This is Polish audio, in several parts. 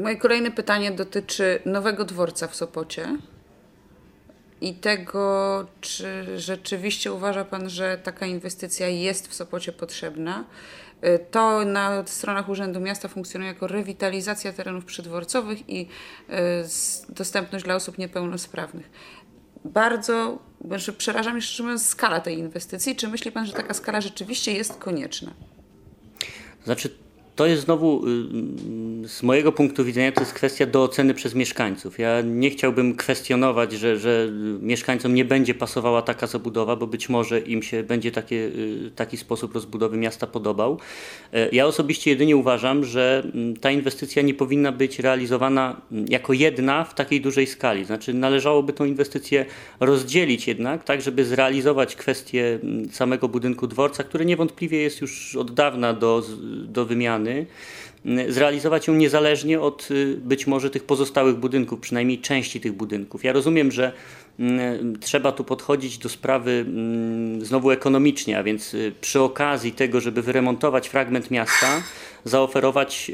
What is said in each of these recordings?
Moje kolejne pytanie dotyczy nowego dworca w Sopocie i tego, czy rzeczywiście uważa Pan, że taka inwestycja jest w Sopocie potrzebna. Y, to na stronach Urzędu Miasta funkcjonuje jako rewitalizacja terenów przydworcowych i y, dostępność dla osób niepełnosprawnych. Bardzo znaczy przeraża mnie mówiąc skala tej inwestycji. Czy myśli Pan, że taka skala rzeczywiście jest konieczna? Znaczy, to jest znowu y, z mojego punktu widzenia to jest kwestia do oceny przez mieszkańców. Ja nie chciałbym kwestionować, że, że mieszkańcom nie będzie pasowała taka zabudowa, bo być może im się będzie takie, y, taki sposób rozbudowy miasta podobał. E, ja osobiście jedynie uważam, że mm, ta inwestycja nie powinna być realizowana mm, jako jedna w takiej dużej skali. Znaczy należałoby tą inwestycję rozdzielić jednak, tak żeby zrealizować kwestię mm, samego budynku dworca, który niewątpliwie jest już od dawna do, do wymiany zrealizować ją niezależnie od y, być może tych pozostałych budynków, przynajmniej części tych budynków. Ja rozumiem, że trzeba tu podchodzić do sprawy znowu ekonomicznie, a więc y, przy okazji tego, żeby wyremontować fragment miasta, zaoferować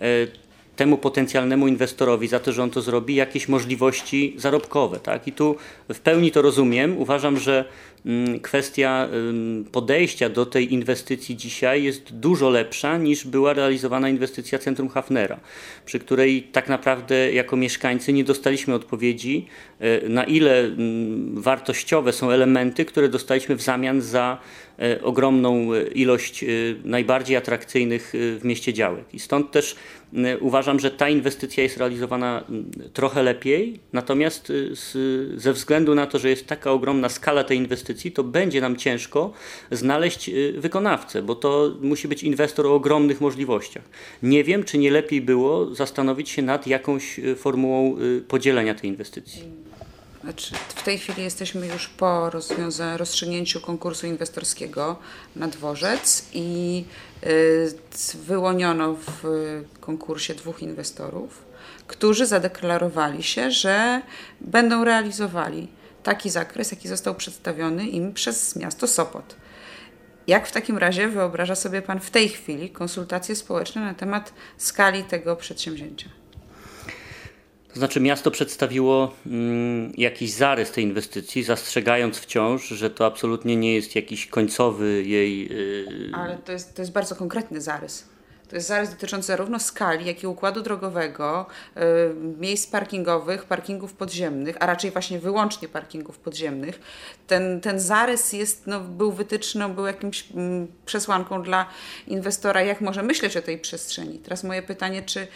y, temu potencjalnemu inwestorowi za to, że on to zrobi, jakieś możliwości zarobkowe. Tak? I tu w pełni to rozumiem. Uważam, że mm, kwestia podejścia do tej inwestycji dzisiaj jest dużo lepsza niż była realizowana inwestycja Centrum Hafnera, przy której tak naprawdę jako mieszkańcy nie dostaliśmy odpowiedzi, e, na ile mm, wartościowe są elementy, które dostaliśmy w zamian za ogromną ilość e, najbardziej atrakcyjnych w mieście działek. I stąd też uważam, że ta inwestycja jest realizowana trochę lepiej, natomiast z, ze względu na to, że jest taka ogromna skala tej inwestycji, to będzie nam ciężko znaleźć wykonawcę, bo to musi być inwestor o ogromnych możliwościach. Nie wiem, czy nie lepiej było zastanowić się nad jakąś formułą podzielenia tej inwestycji. Znaczy, w tej chwili jesteśmy już po rozstrzygnięciu konkursu inwestorskiego na dworzec i y, wyłoniono w konkursie dwóch inwestorów, którzy zadeklarowali się, że będą realizowali taki zakres, jaki został przedstawiony im przez miasto Sopot. Jak w takim razie wyobraża sobie Pan w tej chwili konsultacje społeczne na temat skali tego przedsięwzięcia? To znaczy, miasto przedstawiło mm, jakiś zarys tej inwestycji, zastrzegając wciąż, że to absolutnie nie jest jakiś końcowy jej. Yy... Ale to jest, to jest bardzo konkretny zarys. To jest zarys dotyczący zarówno skali, jak i układu drogowego, yy, miejsc parkingowych, parkingów podziemnych, a raczej właśnie wyłącznie parkingów podziemnych. Ten, ten zarys jest, no, był wytyczną, był jakimś mm, przesłanką dla inwestora, jak może myśleć o tej przestrzeni. Teraz moje pytanie, czy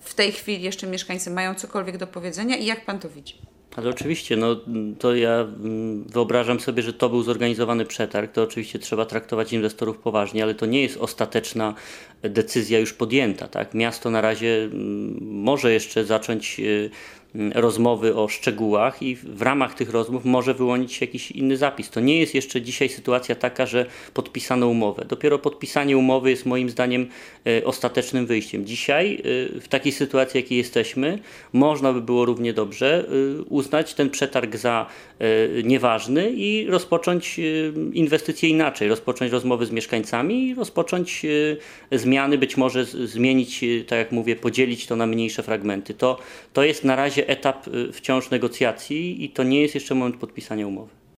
w tej chwili jeszcze mieszkańcy mają cokolwiek do powiedzenia i jak pan to widzi? Ale oczywiście, no to ja mm, wyobrażam sobie, że to był zorganizowany przetarg. To oczywiście trzeba traktować inwestorów poważnie, ale to nie jest ostateczna decyzja już podjęta. Tak? Miasto na razie mm, może jeszcze zacząć y, rozmowy o szczegółach i w ramach tych rozmów może wyłonić się jakiś inny zapis. To nie jest jeszcze dzisiaj sytuacja taka, że podpisano umowę. Dopiero podpisanie umowy jest moim zdaniem e, ostatecznym wyjściem. Dzisiaj e, w takiej sytuacji, jakiej jesteśmy, można by było równie dobrze e, uznać ten przetarg za nieważny i rozpocząć inwestycje inaczej, rozpocząć rozmowy z mieszkańcami i rozpocząć zmiany, być może zmienić, tak jak mówię, podzielić to na mniejsze fragmenty. To, to jest na razie etap y, wciąż negocjacji i to nie jest jeszcze moment podpisania umowy.